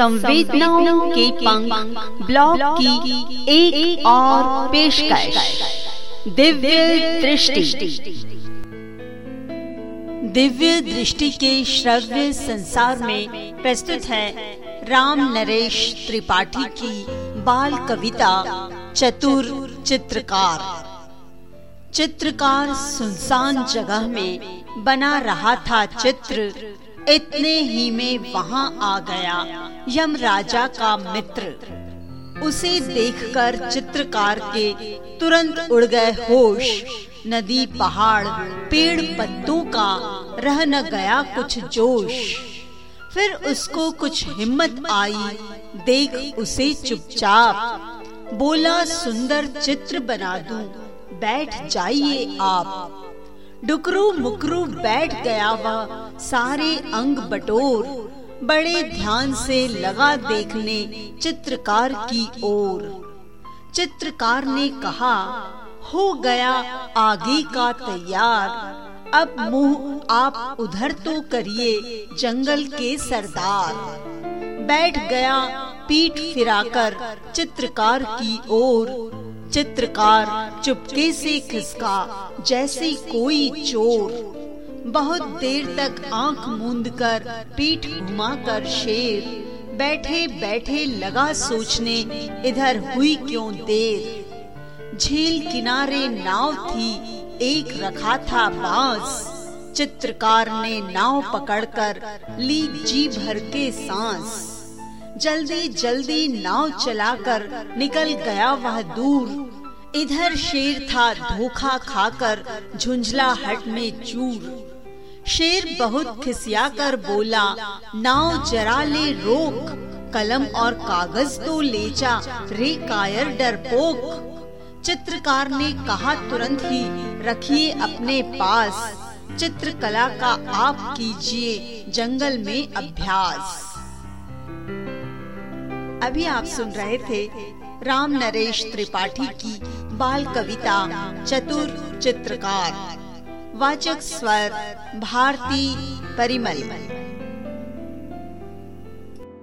संवेदनाओं के पंख ब्लॉग की एक, एक और पेशकश। दिव्य दृष्टि। दिव्य दृष्टि के श्रव्य संसार में प्रस्तुत है राम नरेश त्रिपाठी की बाल कविता चतुर चित्रकार। चित्रकार सुनसान जगह में बना रहा था चित्र इतने ही में वहाँ आ गया यम राजा का मित्र। उसे देखकर चित्रकार के तुरंत उड़ गए होश। नदी, पहाड़, पेड़ पत्तों का रह न गया कुछ जोश। फिर उसको कुछ हिम्मत आई, देख उसे चुपचाप, बोला, सुंदर चित्र बना दूँ, बैठ जाइए आप। डुकरू मुकरू बैठ गया वह सारे अंग बटोर, बड़े ध्यान से लगा देखने चित्रकार की ओर। चित्रकार ने कहा, हो गया, आगे का तैयार। अब मुँह आप उधर तो करिए जंगल के सरदार। बैठ गया पीठ फिराकर चित्रकार की ओर। चित्रकार, चुपके से खिसका, जैसे कोई चोर। बहुत देर तक आँख मूंद कर, पीठ घुमाकर शेर, बैठे बैठे लगा सोचने, इधर हुई क्यों देर? झील किनारे नाव थी, एक रखा था बाँस। चित्रकार ने नाव पकड़कर ली जी भर के सांस। जल्दी जल्दी नाव चलाकर निकल गया वह दूर। इधर शेर था धोखा खाकर, झुंझला हट में चूर। शेर बहुत खिसिया कर बोला, नाव जरा ले रोक, कलम और कागज़ तो ले जा, रे कायर डरपोक चित्रकार ने कहा तुरंत ही, रखिए अपने पास, चित्रकला का आप कीजिए, जंगल में अभ्यास। अभी आप सुन रहे थे राम नरेश त्रिपाठी की बाल कविता चतुर चित्रकार। वाचक स्वर भारती परिमल।